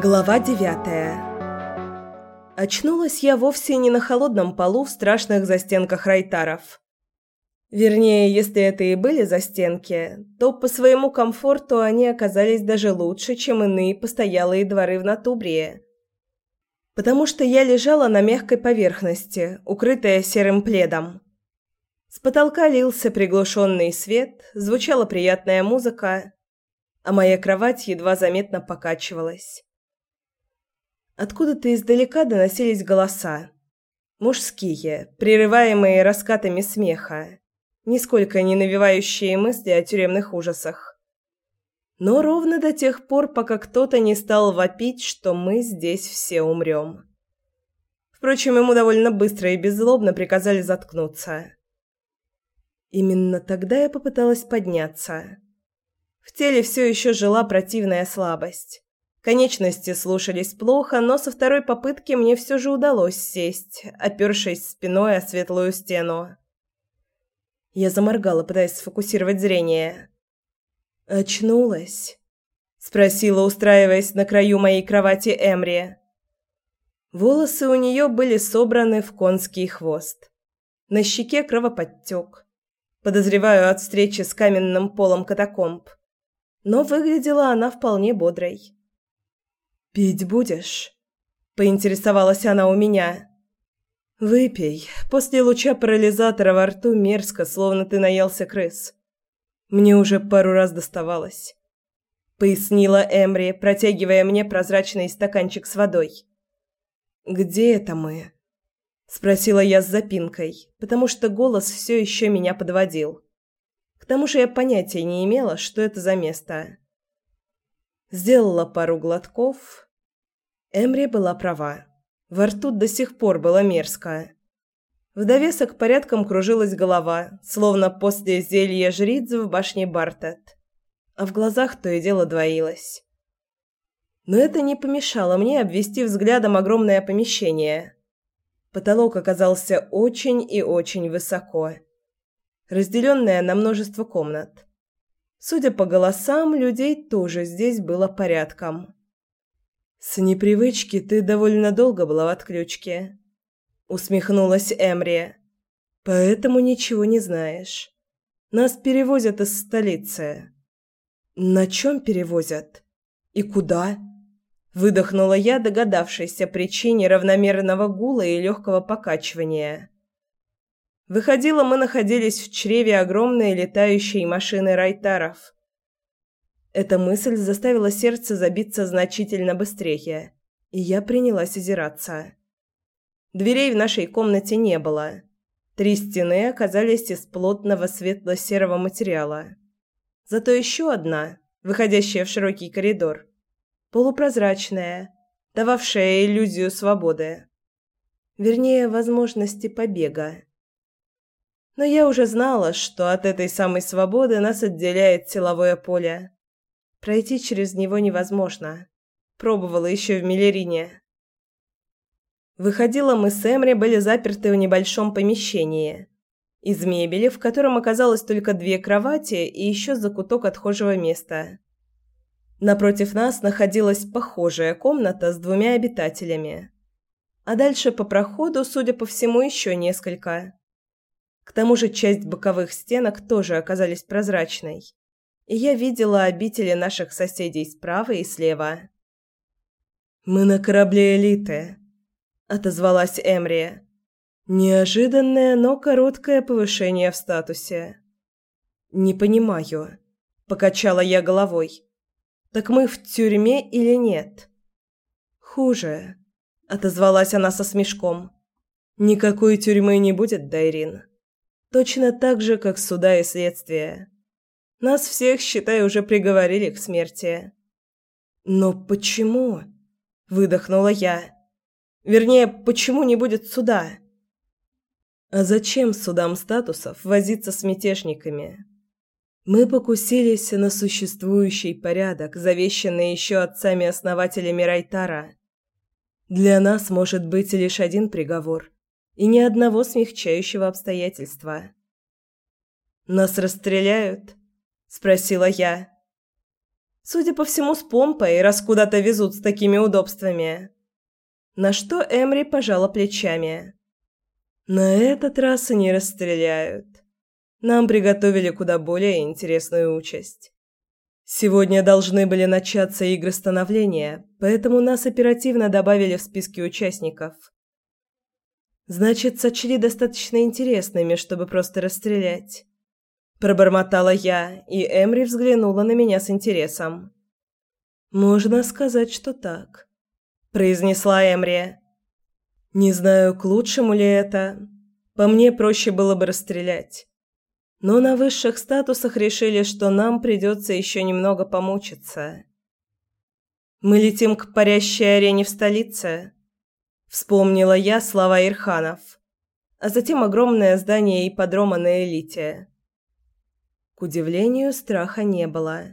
Глава девятая Очнулась я вовсе не на холодном полу в страшных застенках райтаров. Вернее, если это и были застенки, то по своему комфорту они оказались даже лучше, чем иные постоялые дворы в Натубрии. Потому что я лежала на мягкой поверхности, укрытая серым пледом. С потолка лился приглушенный свет, звучала приятная музыка, а моя кровать едва заметно покачивалась. Откуда-то издалека доносились голоса. Мужские, прерываемые раскатами смеха, нисколько не навевающие мысли о тюремных ужасах. Но ровно до тех пор, пока кто-то не стал вопить, что мы здесь все умрем. Впрочем, ему довольно быстро и беззлобно приказали заткнуться. Именно тогда я попыталась подняться. В теле все еще жила противная слабость. Конечности слушались плохо, но со второй попытки мне все же удалось сесть, опершись спиной о светлую стену. Я заморгала, пытаясь сфокусировать зрение. «Очнулась?» – спросила, устраиваясь на краю моей кровати Эмри. Волосы у нее были собраны в конский хвост. На щеке кровоподтек. Подозреваю от встречи с каменным полом катакомб. Но выглядела она вполне бодрой. «Пить будешь?» – поинтересовалась она у меня. «Выпей. После луча парализатора во рту мерзко, словно ты наелся крыс. Мне уже пару раз доставалось», – пояснила Эмри, протягивая мне прозрачный стаканчик с водой. «Где это мы?» – спросила я с запинкой, потому что голос все еще меня подводил. К тому же я понятия не имела, что это за место. Сделала пару глотков. Эмри была права. Во рту до сих пор было мерзко. В довесок порядком кружилась голова, словно после зелья жриц в башне Бартет. А в глазах то и дело двоилось. Но это не помешало мне обвести взглядом огромное помещение. Потолок оказался очень и очень высоко, разделенное на множество комнат. Судя по голосам, людей тоже здесь было порядком. С непривычки ты довольно долго была в отключке, усмехнулась Эмри. Поэтому ничего не знаешь. Нас перевозят из столицы. На чем перевозят? И куда? Выдохнула я, догадавшись о причине равномерного гула и легкого покачивания. Выходило, мы находились в чреве огромной летающей машины райтаров. Эта мысль заставила сердце забиться значительно быстрее, и я принялась озираться. Дверей в нашей комнате не было. Три стены оказались из плотного светло-серого материала. Зато еще одна, выходящая в широкий коридор, полупрозрачная, дававшая иллюзию свободы. Вернее, возможности побега. Но я уже знала, что от этой самой свободы нас отделяет силовое поле. Пройти через него невозможно. Пробовала еще в Миллерине. Выходила мы с Эмри были заперты в небольшом помещении. Из мебели, в котором оказалось только две кровати и еще закуток отхожего места. Напротив нас находилась похожая комната с двумя обитателями. А дальше по проходу, судя по всему, еще несколько. К тому же часть боковых стенок тоже оказались прозрачной. Я видела обители наших соседей справа и слева. «Мы на корабле элиты», — отозвалась Эмри. «Неожиданное, но короткое повышение в статусе». «Не понимаю», — покачала я головой. «Так мы в тюрьме или нет?» «Хуже», — отозвалась она со смешком. «Никакой тюрьмы не будет, Дайрин». Точно так же, как суда и следствие. Нас всех, считай, уже приговорили к смерти. Но почему? выдохнула я. Вернее, почему не будет суда? А зачем судам статусов возиться с мятежниками? Мы покусились на существующий порядок, завещанный еще отцами-основателями Райтара. Для нас может быть лишь один приговор – и ни одного смягчающего обстоятельства. «Нас расстреляют?» – спросила я. Судя по всему, с помпой, раз куда-то везут с такими удобствами. На что Эмри пожала плечами. На этот раз они расстреляют. Нам приготовили куда более интересную участь. Сегодня должны были начаться игры становления, поэтому нас оперативно добавили в списки участников. Значит, сочли достаточно интересными, чтобы просто расстрелять. Пробормотала я, и Эмри взглянула на меня с интересом. «Можно сказать, что так», – произнесла Эмри. «Не знаю, к лучшему ли это. По мне проще было бы расстрелять. Но на высших статусах решили, что нам придется еще немного помучиться. Мы летим к парящей арене в столице. Вспомнила я слова Ирханов. А затем огромное здание ипподрома на элите. К удивлению, страха не было.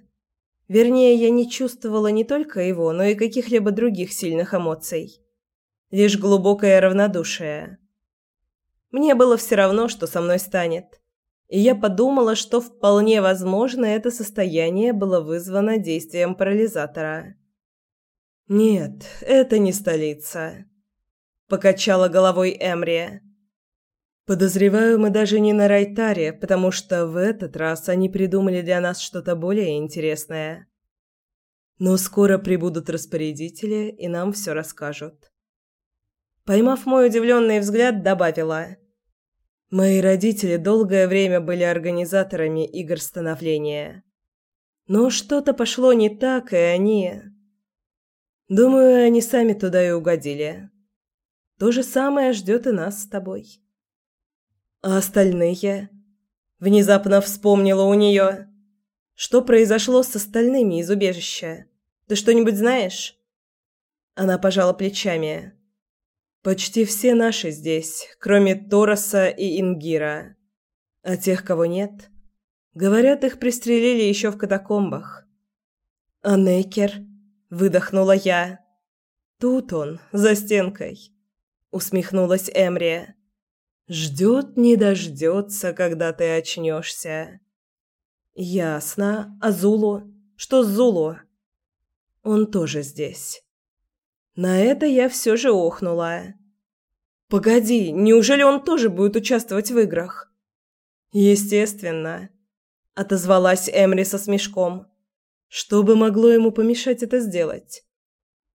Вернее, я не чувствовала не только его, но и каких-либо других сильных эмоций. Лишь глубокое равнодушие. Мне было все равно, что со мной станет. И я подумала, что вполне возможно это состояние было вызвано действием парализатора. «Нет, это не столица», покачала головой Эмри. Подозреваю, мы даже не на Райтаре, потому что в этот раз они придумали для нас что-то более интересное. Но скоро прибудут распорядители и нам все расскажут. Поймав мой удивленный взгляд, добавила: Мои родители долгое время были организаторами игр становления. Но что-то пошло не так, и они Думаю, они сами туда и угодили. То же самое ждет и нас с тобой. А остальные? Внезапно вспомнила у нее. Что произошло с остальными из убежища? Ты что-нибудь знаешь? Она пожала плечами. Почти все наши здесь, кроме Тороса и Ингира. А тех, кого нет, говорят, их пристрелили еще в катакомбах. А Нейкер? Выдохнула я. Тут он, за стенкой усмехнулась Эмри. Ждет, не дождется, когда ты очнешься. Ясно. А Зулу? Что с Зулу? Он тоже здесь. На это я все же охнула. Погоди, неужели он тоже будет участвовать в играх? Естественно, отозвалась Эмри со смешком. Что бы могло ему помешать это сделать?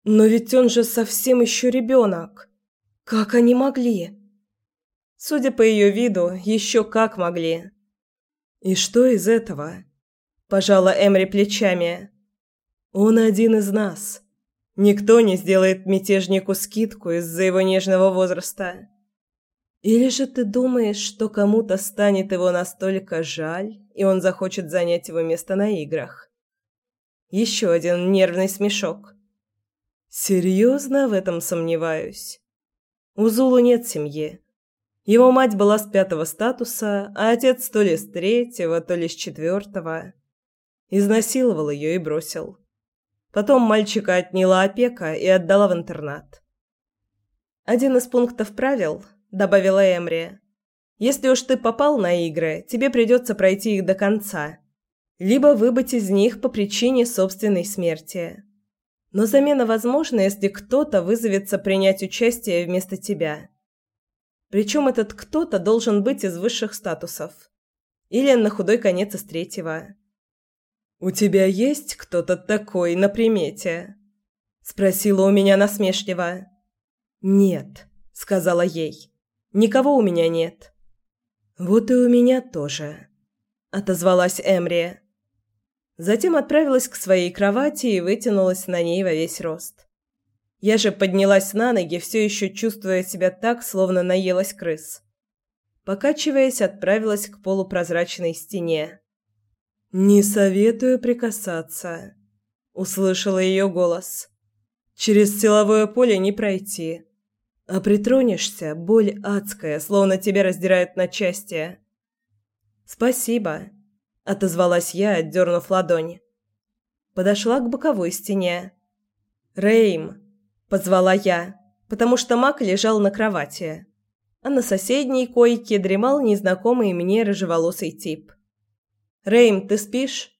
Но ведь он же совсем еще ребенок. Как они могли? Судя по ее виду, еще как могли. И что из этого? Пожала Эмри плечами. Он один из нас. Никто не сделает мятежнику скидку из-за его нежного возраста. Или же ты думаешь, что кому-то станет его настолько жаль, и он захочет занять его место на играх? Еще один нервный смешок. Серьезно в этом сомневаюсь. У Зулу нет семьи. Его мать была с пятого статуса, а отец то ли с третьего, то ли с четвертого. Изнасиловал ее и бросил. Потом мальчика отняла опека и отдала в интернат. «Один из пунктов правил», — добавила Эмри. «Если уж ты попал на игры, тебе придется пройти их до конца. Либо выбыть из них по причине собственной смерти но замена возможна, если кто-то вызовется принять участие вместо тебя. Причем этот кто-то должен быть из высших статусов. Или на худой конец из третьего. «У тебя есть кто-то такой на примете?» Спросила у меня насмешливо. «Нет», — сказала ей. «Никого у меня нет». «Вот и у меня тоже», — отозвалась Эмри. Затем отправилась к своей кровати и вытянулась на ней во весь рост. Я же поднялась на ноги, все еще чувствуя себя так, словно наелась крыс. Покачиваясь, отправилась к полупрозрачной стене. «Не советую прикасаться», — услышала ее голос. «Через силовое поле не пройти. А притронешься, боль адская, словно тебя раздирают на части». «Спасибо», отозвалась я, отдернув ладонь. Подошла к боковой стене. «Рейм!» – позвала я, потому что Мак лежал на кровати, а на соседней койке дремал незнакомый мне рыжеволосый тип. «Рейм, ты спишь?»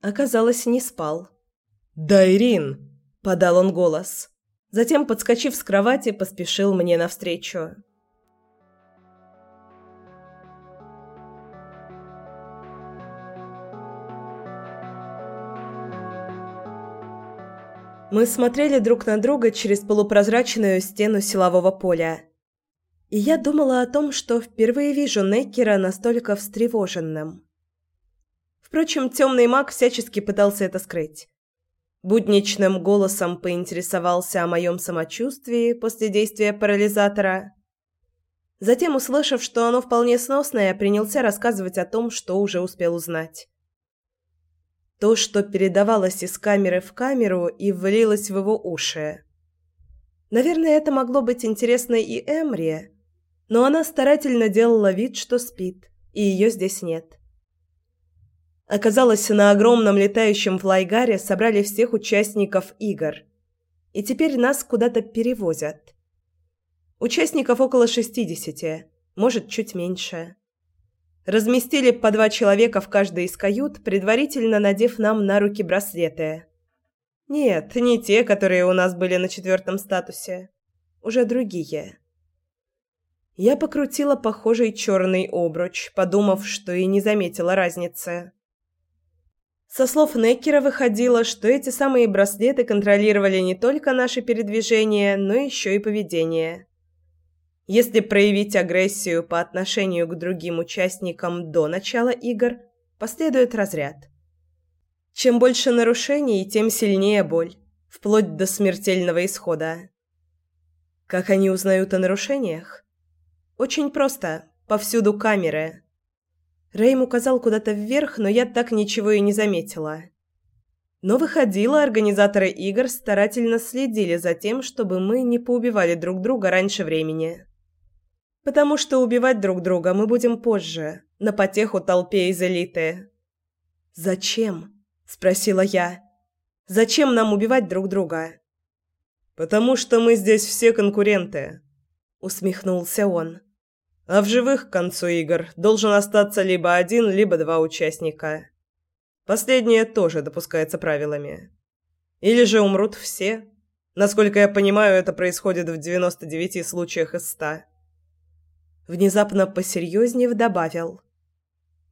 Оказалось, не спал. «Да, Ирин!» – подал он голос. Затем, подскочив с кровати, поспешил мне навстречу. Мы смотрели друг на друга через полупрозрачную стену силового поля. И я думала о том, что впервые вижу Неккера настолько встревоженным. Впрочем, темный маг всячески пытался это скрыть. Будничным голосом поинтересовался о моем самочувствии после действия парализатора. Затем, услышав, что оно вполне сносное, принялся рассказывать о том, что уже успел узнать. То, что передавалось из камеры в камеру и влилось в его уши. Наверное, это могло быть интересно и Эмри, но она старательно делала вид, что спит, и ее здесь нет. Оказалось, на огромном летающем флайгаре собрали всех участников игр. И теперь нас куда-то перевозят. Участников около шестидесяти, может, чуть меньше. Разместили по два человека в каждой из кают, предварительно надев нам на руки браслеты. Нет, не те, которые у нас были на четвертом статусе. Уже другие. Я покрутила похожий черный обруч, подумав, что и не заметила разницы. Со слов Неккера выходило, что эти самые браслеты контролировали не только наши передвижения, но еще и поведение. Если проявить агрессию по отношению к другим участникам до начала игр, последует разряд. Чем больше нарушений, тем сильнее боль, вплоть до смертельного исхода. Как они узнают о нарушениях? Очень просто. Повсюду камеры. Рэйм указал куда-то вверх, но я так ничего и не заметила. Но выходило, организаторы игр старательно следили за тем, чтобы мы не поубивали друг друга раньше времени потому что убивать друг друга мы будем позже, на потеху толпе из элиты. «Зачем?» – спросила я. «Зачем нам убивать друг друга?» «Потому что мы здесь все конкуренты», – усмехнулся он. «А в живых к концу игр должен остаться либо один, либо два участника. Последнее тоже допускается правилами. Или же умрут все. Насколько я понимаю, это происходит в 99 случаях из 100. Внезапно посерьезнее добавил.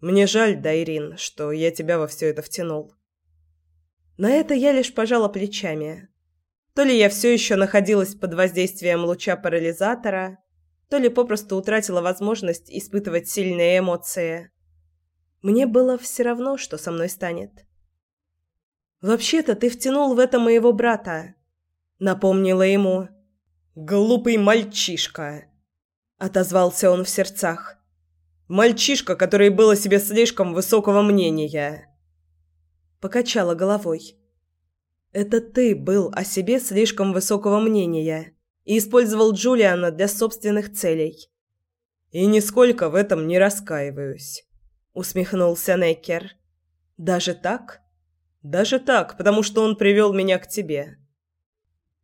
«Мне жаль, Дайрин, что я тебя во все это втянул». На это я лишь пожала плечами. То ли я все еще находилась под воздействием луча парализатора, то ли попросту утратила возможность испытывать сильные эмоции. Мне было все равно, что со мной станет. «Вообще-то ты втянул в это моего брата», — напомнила ему. «Глупый мальчишка!» Отозвался он в сердцах. Мальчишка, который был о себе слишком высокого мнения. Покачала головой. Это ты был о себе слишком высокого мнения и использовал Джулиана для собственных целей. И нисколько в этом не раскаиваюсь, усмехнулся Неккер. Даже так? Даже так, потому что он привел меня к тебе.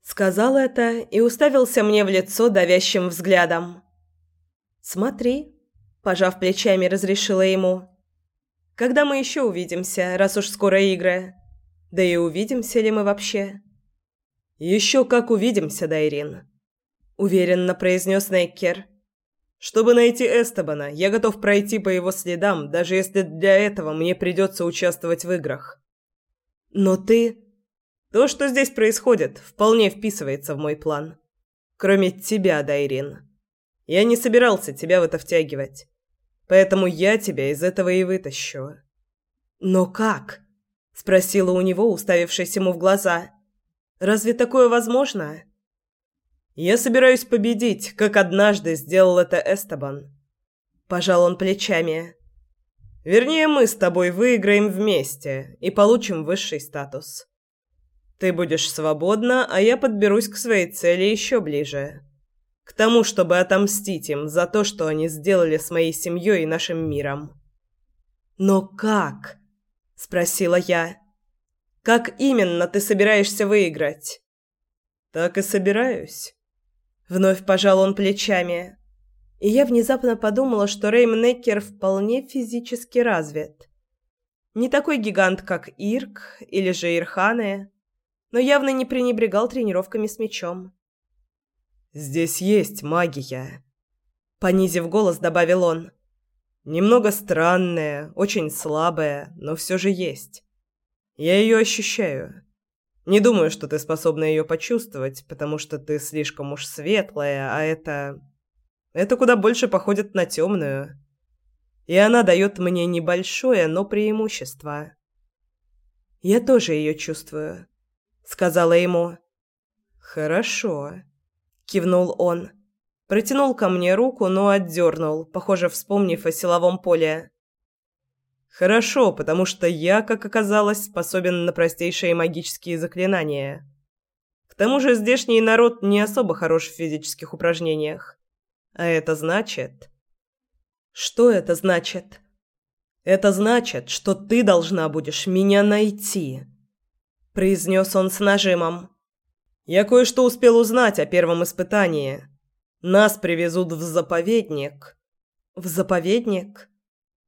Сказал это и уставился мне в лицо давящим взглядом. «Смотри», – пожав плечами, разрешила ему. «Когда мы еще увидимся, раз уж скоро игры? Да и увидимся ли мы вообще?» «Еще как увидимся, Дайрин», – уверенно произнес Неккер. «Чтобы найти Эстебана, я готов пройти по его следам, даже если для этого мне придется участвовать в играх». «Но ты...» «То, что здесь происходит, вполне вписывается в мой план. Кроме тебя, Дайрин». Я не собирался тебя в это втягивать. Поэтому я тебя из этого и вытащу. Но как? спросила у него, уставившись ему в глаза. Разве такое возможно? Я собираюсь победить, как однажды сделал это Эстебан. Пожал он плечами. Вернее, мы с тобой выиграем вместе и получим высший статус. Ты будешь свободна, а я подберусь к своей цели еще ближе. К тому, чтобы отомстить им за то, что они сделали с моей семьей и нашим миром. «Но как?» – спросила я. «Как именно ты собираешься выиграть?» «Так и собираюсь». Вновь пожал он плечами. И я внезапно подумала, что Рейм Неккер вполне физически развит. Не такой гигант, как Ирк или же Ирханы, но явно не пренебрегал тренировками с мечом. «Здесь есть магия», — понизив голос, добавил он. «Немного странная, очень слабая, но все же есть. Я ее ощущаю. Не думаю, что ты способна ее почувствовать, потому что ты слишком уж светлая, а это... Это куда больше походит на темную. И она дает мне небольшое, но преимущество. Я тоже ее чувствую, сказала ему. Хорошо, кивнул он. Протянул ко мне руку, но отдернул, похоже, вспомнив о силовом поле. Хорошо, потому что я, как оказалось, способен на простейшие магические заклинания. К тому же здешний народ не особо хорош в физических упражнениях. А это значит... Что это значит? Это значит, что ты должна будешь меня найти, произнес он с нажимом. Я кое-что успел узнать о первом испытании. Нас привезут в заповедник. В заповедник?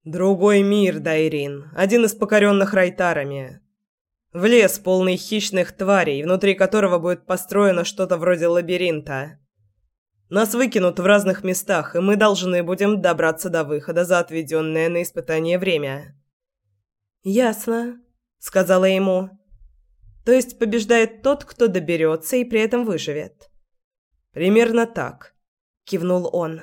Другой мир, Дайрин, один из покоренных райтарами. В лес, полный хищных тварей, внутри которого будет построено что-то вроде лабиринта. Нас выкинут в разных местах, и мы должны будем добраться до выхода за отведенное на испытание время. «Ясно», — сказала ему. «То есть побеждает тот, кто доберется и при этом выживет». «Примерно так», — кивнул он.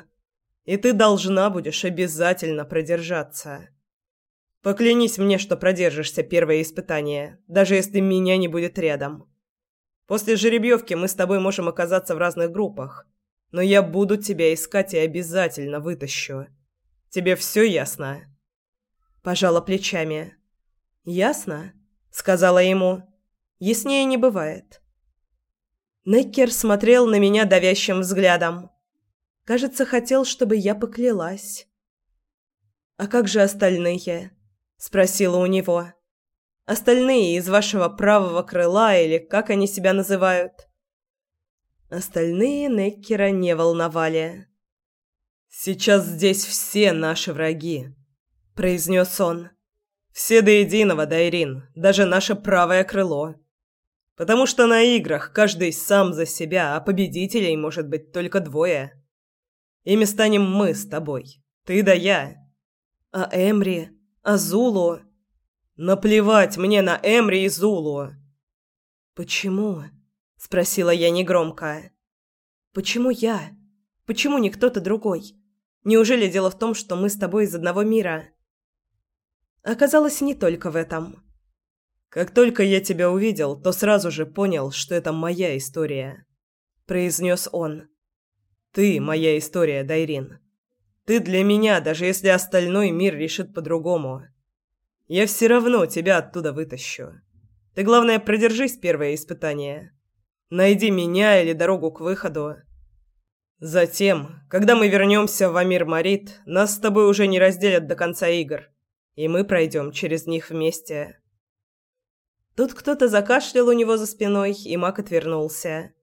И ты должна будешь обязательно продержаться. Поклянись мне, что продержишься первое испытание, даже если меня не будет рядом. После жеребьевки мы с тобой можем оказаться в разных группах, но я буду тебя искать и обязательно вытащу. Тебе все ясно?» Пожала плечами. «Ясно?» — сказала ему. «Яснее не бывает». Неккер смотрел на меня давящим взглядом. Кажется, хотел, чтобы я поклялась. «А как же остальные?» – спросила у него. «Остальные из вашего правого крыла или как они себя называют?» Остальные Неккера не волновали. «Сейчас здесь все наши враги», – произнес он. «Все до единого, Дайрин, даже наше правое крыло. Потому что на играх каждый сам за себя, а победителей может быть только двое». Ими станем мы с тобой. Ты да я. А Эмри? А Зулу? Наплевать мне на Эмри и Зулу. Почему? Спросила я негромко. Почему я? Почему не кто-то другой? Неужели дело в том, что мы с тобой из одного мира? Оказалось, не только в этом. Как только я тебя увидел, то сразу же понял, что это моя история, произнес он. Ты моя история, Дайрин. Ты для меня, даже если остальной мир решит по-другому. Я все равно тебя оттуда вытащу. Ты, главное, продержись первое испытание. Найди меня или дорогу к выходу. Затем, когда мы вернемся в Амир Марит, нас с тобой уже не разделят до конца игр, и мы пройдем через них вместе. Тут кто-то закашлял у него за спиной, и Мак отвернулся.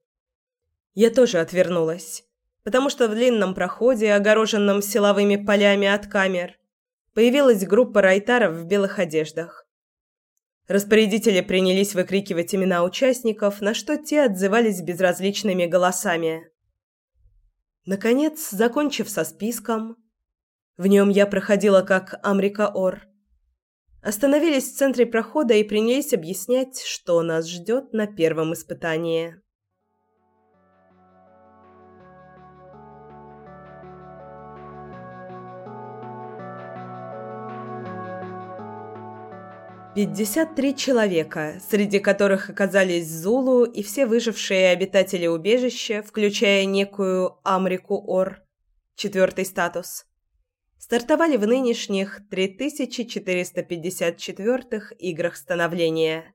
Я тоже отвернулась потому что в длинном проходе, огороженном силовыми полями от камер, появилась группа райтаров в белых одеждах. Распорядители принялись выкрикивать имена участников, на что те отзывались безразличными голосами. Наконец, закончив со списком, в нем я проходила как Амрика Ор, остановились в центре прохода и принялись объяснять, что нас ждет на первом испытании. Пятьдесят три человека, среди которых оказались Зулу и все выжившие обитатели убежища, включая некую Амрику Ор, четвертый статус, стартовали в нынешних 3454-х играх становления.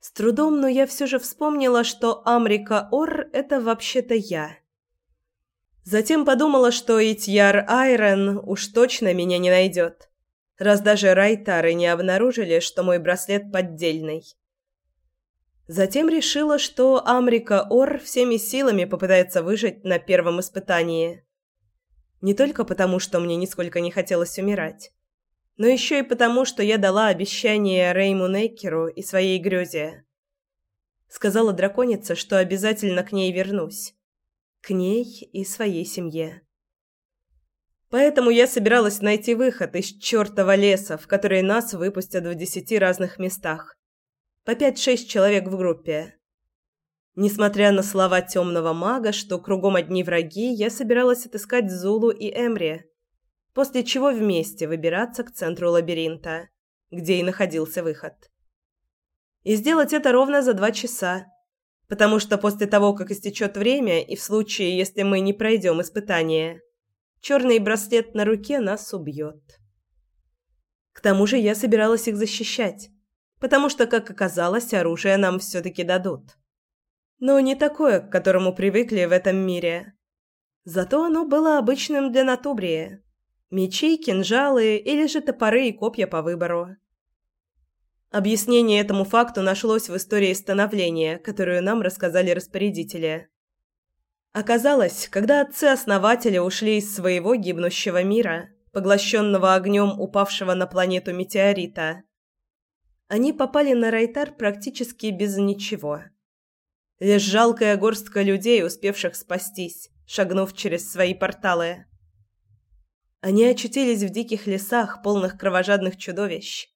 С трудом, но я все же вспомнила, что Амрика Ор – это вообще-то я. Затем подумала, что Итьяр Айрон уж точно меня не найдет раз даже райтары не обнаружили, что мой браслет поддельный. Затем решила, что Амрика Ор всеми силами попытается выжить на первом испытании. Не только потому, что мне нисколько не хотелось умирать, но еще и потому, что я дала обещание Рейму Нейкеру и своей грёзе. Сказала драконица, что обязательно к ней вернусь. К ней и своей семье. Поэтому я собиралась найти выход из чертова леса, в который нас выпустят в десяти разных местах. По пять-шесть человек в группе. Несмотря на слова темного мага, что кругом одни враги, я собиралась отыскать Зулу и Эмри после чего вместе выбираться к центру лабиринта, где и находился выход. И сделать это ровно за два часа, потому что после того, как истечет время, и в случае, если мы не пройдем испытание, черный браслет на руке нас убьет. К тому же я собиралась их защищать, потому что, как оказалось, оружие нам все-таки дадут. Но не такое, к которому привыкли в этом мире. Зато оно было обычным для Натубрии. Мечи, кинжалы или же топоры и копья по выбору. Объяснение этому факту нашлось в истории становления, которую нам рассказали распорядители. Оказалось, когда отцы-основатели ушли из своего гибнущего мира, поглощенного огнем упавшего на планету метеорита, они попали на Райтар практически без ничего. Лишь жалкая горстка людей, успевших спастись, шагнув через свои порталы. Они очутились в диких лесах, полных кровожадных чудовищ.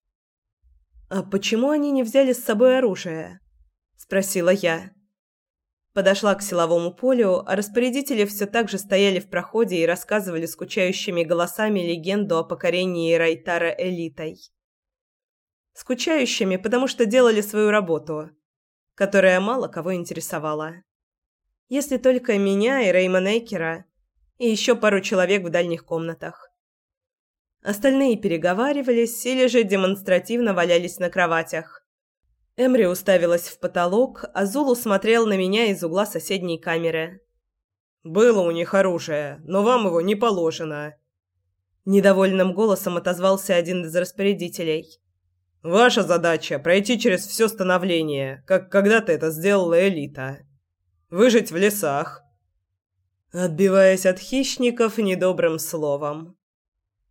«А почему они не взяли с собой оружие?» – спросила я. Подошла к силовому полю, а распорядители все так же стояли в проходе и рассказывали скучающими голосами легенду о покорении Райтара элитой. Скучающими, потому что делали свою работу, которая мало кого интересовала. Если только меня и Реймона Экера – и еще пару человек в дальних комнатах. Остальные переговаривались или же демонстративно валялись на кроватях. Эмри уставилась в потолок, а Зулу смотрел на меня из угла соседней камеры. «Было у них оружие, но вам его не положено», – недовольным голосом отозвался один из распорядителей. «Ваша задача – пройти через все становление, как когда-то это сделала элита. Выжить в лесах, отбиваясь от хищников недобрым словом.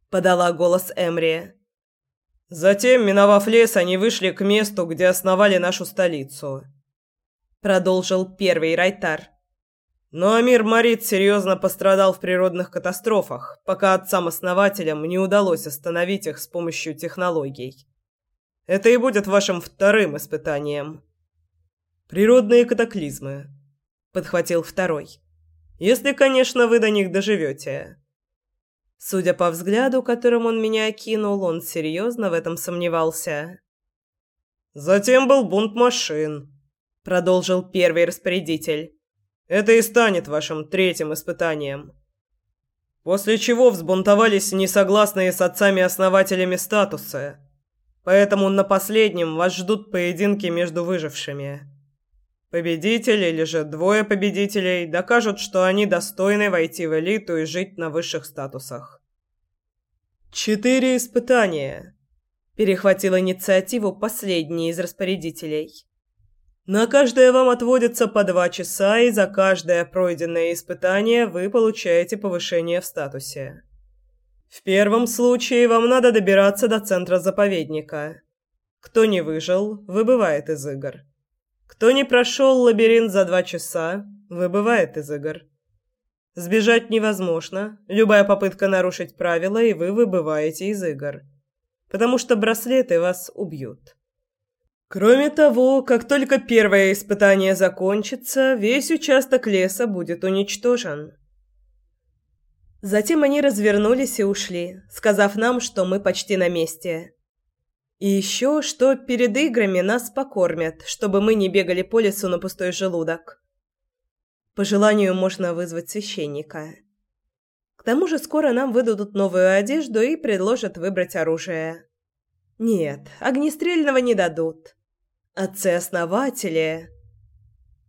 Подала голос Эмри. Затем, миновав лес, они вышли к месту, где основали нашу столицу. Продолжил первый Райтар. Но Амир Марит серьезно пострадал в природных катастрофах, пока отцам-основателям не удалось остановить их с помощью технологий. Это и будет вашим вторым испытанием. Природные катаклизмы, подхватил второй. Если, конечно, вы до них доживете. Судя по взгляду, которым он меня окинул, он серьезно в этом сомневался. Затем был бунт машин, продолжил первый распорядитель. Это и станет вашим третьим испытанием. После чего взбунтовались несогласные с отцами-основателями статуса. Поэтому на последнем вас ждут поединки между выжившими. Победитель или же двое победителей докажут, что они достойны войти в элиту и жить на высших статусах. Четыре испытания. Перехватил инициативу последний из распорядителей. На каждое вам отводится по два часа, и за каждое пройденное испытание вы получаете повышение в статусе. В первом случае вам надо добираться до центра заповедника. Кто не выжил, выбывает из игр. Кто не прошел лабиринт за два часа, выбывает из игр. Сбежать невозможно. Любая попытка нарушить правила, и вы выбываете из игр. Потому что браслеты вас убьют. Кроме того, как только первое испытание закончится, весь участок леса будет уничтожен. Затем они развернулись и ушли, сказав нам, что мы почти на месте. И еще, что перед играми нас покормят, чтобы мы не бегали по лесу на пустой желудок. По желанию можно вызвать священника. К тому же скоро нам выдадут новую одежду и предложат выбрать оружие. Нет, огнестрельного не дадут. Отцы-основатели...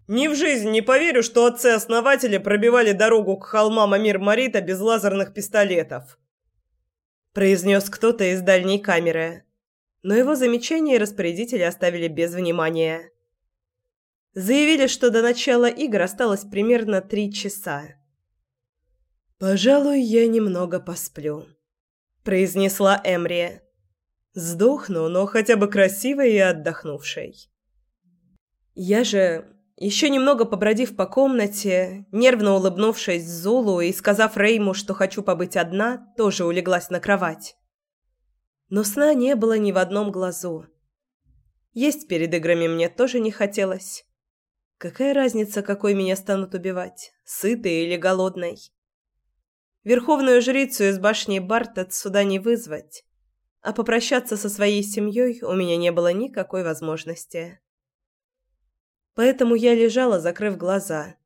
Ни в жизнь не поверю, что отцы-основатели пробивали дорогу к холмам Амир-Марита без лазерных пистолетов. Произнес кто-то из дальней камеры но его замечания распорядители оставили без внимания. Заявили, что до начала игр осталось примерно три часа. «Пожалуй, я немного посплю», – произнесла Эмри. Сдохну, но хотя бы красивой и отдохнувшей. Я же, еще немного побродив по комнате, нервно улыбнувшись Зулу и сказав Рейму, что хочу побыть одна, тоже улеглась на кровать. Но сна не было ни в одном глазу. Есть перед играми мне тоже не хотелось. Какая разница, какой меня станут убивать, сытой или голодной? Верховную жрицу из башни Бартет сюда не вызвать, а попрощаться со своей семьей у меня не было никакой возможности. Поэтому я лежала, закрыв глаза,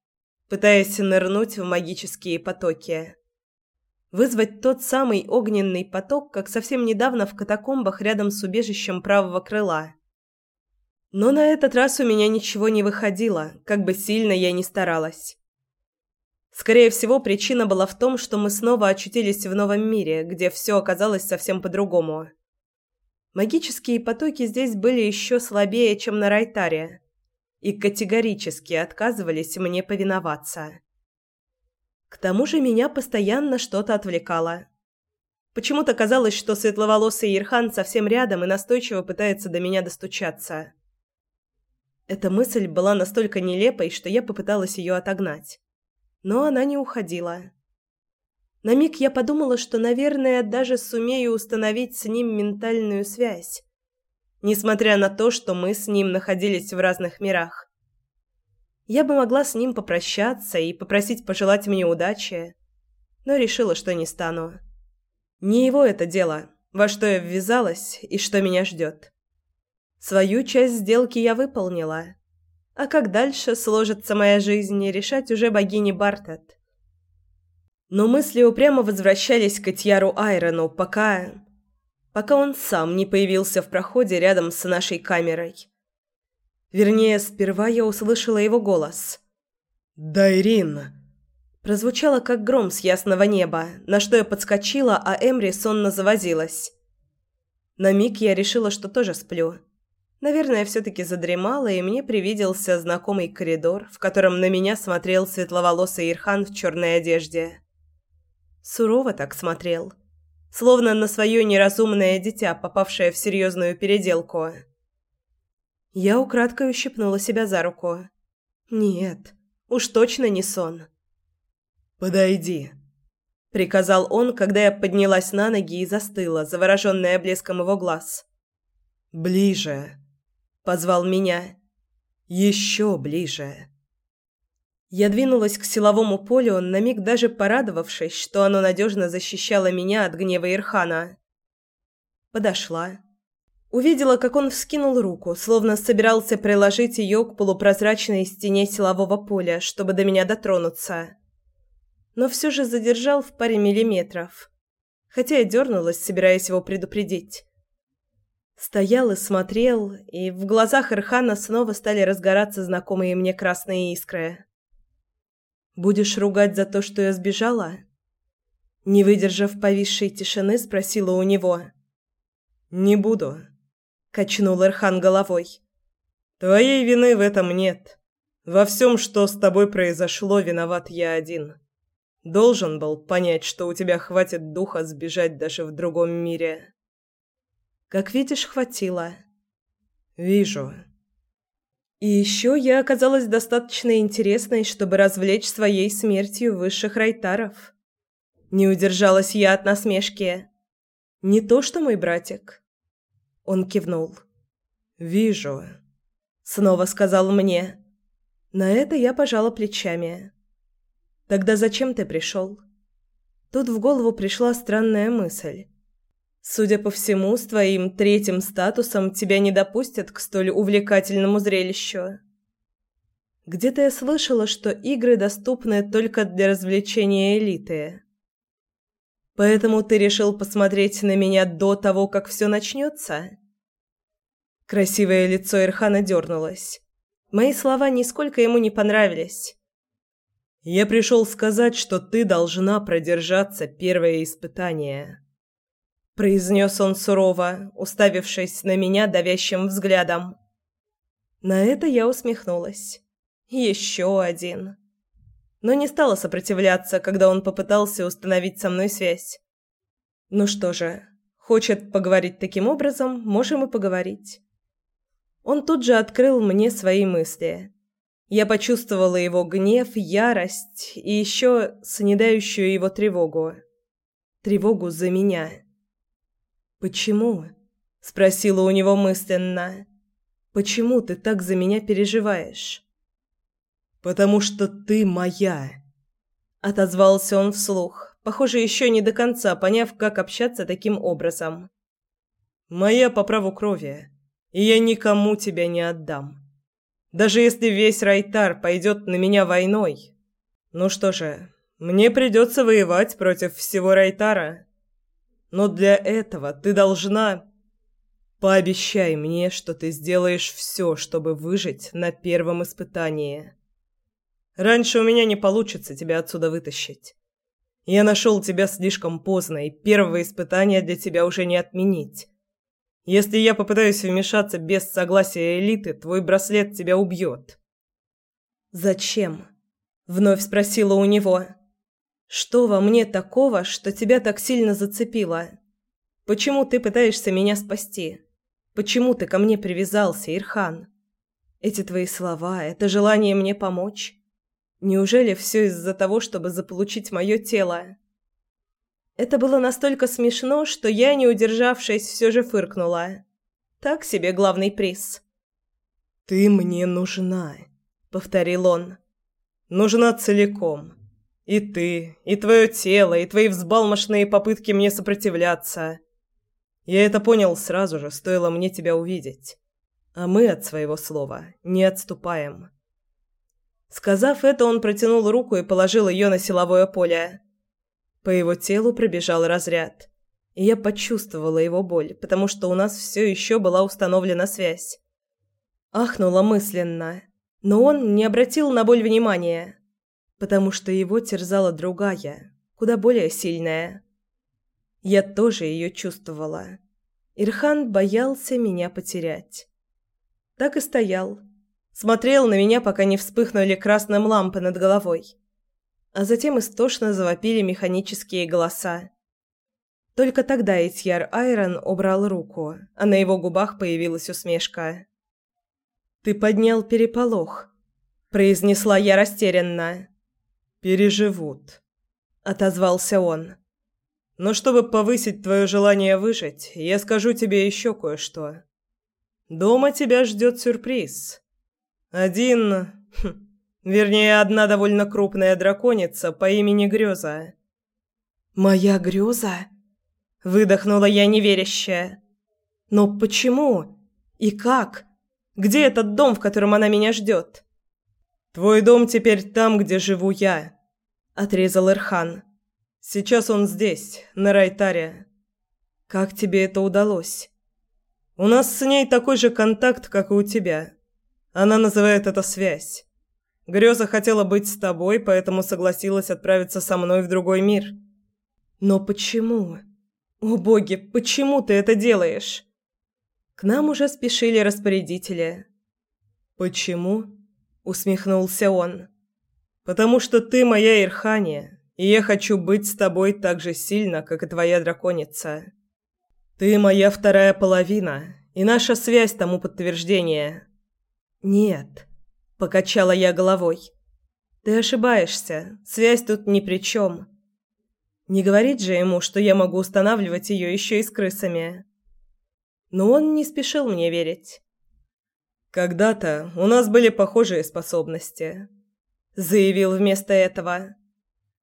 пытаясь нырнуть в магические потоки. Вызвать тот самый огненный поток, как совсем недавно в катакомбах рядом с убежищем правого крыла. Но на этот раз у меня ничего не выходило, как бы сильно я ни старалась. Скорее всего, причина была в том, что мы снова очутились в новом мире, где все оказалось совсем по-другому. Магические потоки здесь были еще слабее, чем на Райтаре, и категорически отказывались мне повиноваться. К тому же меня постоянно что-то отвлекало. Почему-то казалось, что светловолосый Ирхан совсем рядом и настойчиво пытается до меня достучаться. Эта мысль была настолько нелепой, что я попыталась ее отогнать. Но она не уходила. На миг я подумала, что, наверное, даже сумею установить с ним ментальную связь, несмотря на то, что мы с ним находились в разных мирах. Я бы могла с ним попрощаться и попросить пожелать мне удачи, но решила, что не стану. Не его это дело, во что я ввязалась и что меня ждет. Свою часть сделки я выполнила. А как дальше сложится моя жизнь, решать уже богине Бартет. Но мысли упрямо возвращались к Этьяру Айрону, пока... пока он сам не появился в проходе рядом с нашей камерой. Вернее, сперва я услышала его голос. «Дайрин!» Прозвучало, как гром с ясного неба, на что я подскочила, а Эмри сонно завозилась. На миг я решила, что тоже сплю. Наверное, все-таки задремала, и мне привиделся знакомый коридор, в котором на меня смотрел светловолосый Ирхан в черной одежде. Сурово так смотрел, словно на свое неразумное дитя, попавшее в серьезную переделку. Я украдкой ущипнула себя за руку. «Нет, уж точно не сон». «Подойди», — приказал он, когда я поднялась на ноги и застыла, завороженная блеском его глаз. «Ближе» позвал меня. Еще ближе. Я двинулась к силовому полю, на миг даже порадовавшись, что оно надежно защищало меня от гнева Ирхана. Подошла. Увидела, как он вскинул руку, словно собирался приложить ее к полупрозрачной стене силового поля, чтобы до меня дотронуться. Но все же задержал в паре миллиметров, хотя я дернулась, собираясь его предупредить. Стоял и смотрел, и в глазах Ирхана снова стали разгораться знакомые мне красные искры. «Будешь ругать за то, что я сбежала?» Не выдержав повисшей тишины, спросила у него. «Не буду», — качнул Ирхан головой. «Твоей вины в этом нет. Во всем, что с тобой произошло, виноват я один. Должен был понять, что у тебя хватит духа сбежать даже в другом мире». Как видишь, хватило. Вижу. И еще я оказалась достаточно интересной, чтобы развлечь своей смертью высших райтаров. Не удержалась я от насмешки. Не то, что мой братик. Он кивнул. «Вижу», — снова сказал мне. На это я пожала плечами. «Тогда зачем ты пришел?» Тут в голову пришла странная мысль. Судя по всему, с твоим третьим статусом тебя не допустят к столь увлекательному зрелищу. Где-то я слышала, что игры доступны только для развлечения элиты. Поэтому ты решил посмотреть на меня до того, как все начнется? Красивое лицо Ирхана дернулось. Мои слова нисколько ему не понравились. Я пришел сказать, что ты должна продержаться первое испытание произнес он сурово, уставившись на меня давящим взглядом. На это я усмехнулась. Еще один. Но не стала сопротивляться, когда он попытался установить со мной связь. Ну что же, Хочет поговорить таким образом, можем и поговорить. Он тут же открыл мне свои мысли. Я почувствовала его гнев, ярость и еще снедающую его тревогу. Тревогу за меня. «Почему?» – спросила у него мысленно. «Почему ты так за меня переживаешь?» «Потому что ты моя», – отозвался он вслух, похоже, еще не до конца поняв, как общаться таким образом. «Моя по праву крови, и я никому тебя не отдам. Даже если весь Райтар пойдет на меня войной. Ну что же, мне придется воевать против всего Райтара. Но для этого ты должна... Пообещай мне, что ты сделаешь все, чтобы выжить на первом испытании». Раньше у меня не получится тебя отсюда вытащить. Я нашел тебя слишком поздно, и первое испытание для тебя уже не отменить. Если я попытаюсь вмешаться без согласия элиты, твой браслет тебя убьет». «Зачем?» — вновь спросила у него. «Что во мне такого, что тебя так сильно зацепило? Почему ты пытаешься меня спасти? Почему ты ко мне привязался, Ирхан? Эти твои слова, это желание мне помочь?» Неужели все из-за того, чтобы заполучить мое тело? Это было настолько смешно, что я, не удержавшись, все же фыркнула. Так себе главный приз. «Ты мне нужна», — повторил он. «Нужна целиком. И ты, и твое тело, и твои взбалмошные попытки мне сопротивляться. Я это понял сразу же, стоило мне тебя увидеть. А мы от своего слова не отступаем». Сказав это, он протянул руку и положил ее на силовое поле. По его телу пробежал разряд. И я почувствовала его боль, потому что у нас все еще была установлена связь. Ахнула мысленно, но он не обратил на боль внимания, потому что его терзала другая, куда более сильная. Я тоже ее чувствовала. Ирхан боялся меня потерять. Так и стоял, Смотрел на меня, пока не вспыхнули красным лампы над головой. А затем истошно завопили механические голоса. Только тогда Итьяр Айрон убрал руку, а на его губах появилась усмешка. «Ты поднял переполох», – произнесла я растерянно. «Переживут», – отозвался он. «Но чтобы повысить твое желание выжить, я скажу тебе еще кое-что. Дома тебя ждет сюрприз». Один... Хм, вернее, одна довольно крупная драконица по имени Грёза. «Моя Грёза?» Выдохнула я неверящая. «Но почему? И как? Где этот дом, в котором она меня ждет?» «Твой дом теперь там, где живу я», — отрезал Ирхан. «Сейчас он здесь, на Райтаре». «Как тебе это удалось?» «У нас с ней такой же контакт, как и у тебя. Она называет это связь. Греза хотела быть с тобой, поэтому согласилась отправиться со мной в другой мир. Но почему? О боги, почему ты это делаешь? К нам уже спешили распорядители. Почему? усмехнулся он. Потому что ты моя Ирхания, и я хочу быть с тобой так же сильно, как и твоя драконица. Ты моя вторая половина, и наша связь тому подтверждение. «Нет», – покачала я головой. «Ты ошибаешься. Связь тут ни при чем. Не говорить же ему, что я могу устанавливать ее еще и с крысами». Но он не спешил мне верить. «Когда-то у нас были похожие способности», – заявил вместо этого.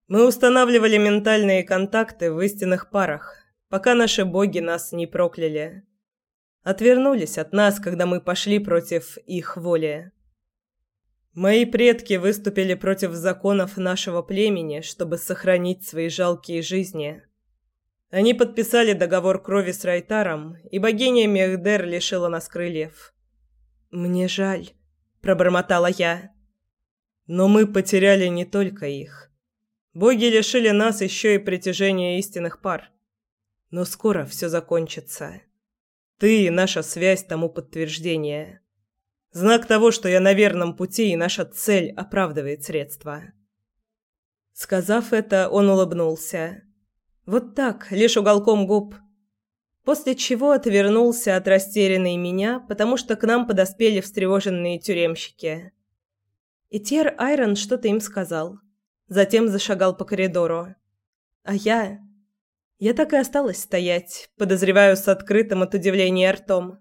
«Мы устанавливали ментальные контакты в истинных парах, пока наши боги нас не прокляли отвернулись от нас, когда мы пошли против их воли. Мои предки выступили против законов нашего племени, чтобы сохранить свои жалкие жизни. Они подписали договор крови с Райтаром, и богиня Мехдер лишила нас крыльев. «Мне жаль», – пробормотала я. «Но мы потеряли не только их. Боги лишили нас еще и притяжения истинных пар. Но скоро все закончится». Ты – наша связь тому подтверждение. Знак того, что я на верном пути, и наша цель оправдывает средства». Сказав это, он улыбнулся. Вот так, лишь уголком губ. после чего отвернулся от растерянной меня, потому что к нам подоспели встревоженные тюремщики. И Тер Айрон что-то им сказал. Затем зашагал по коридору. А я... Я так и осталась стоять, подозреваю, с открытым от удивления ртом.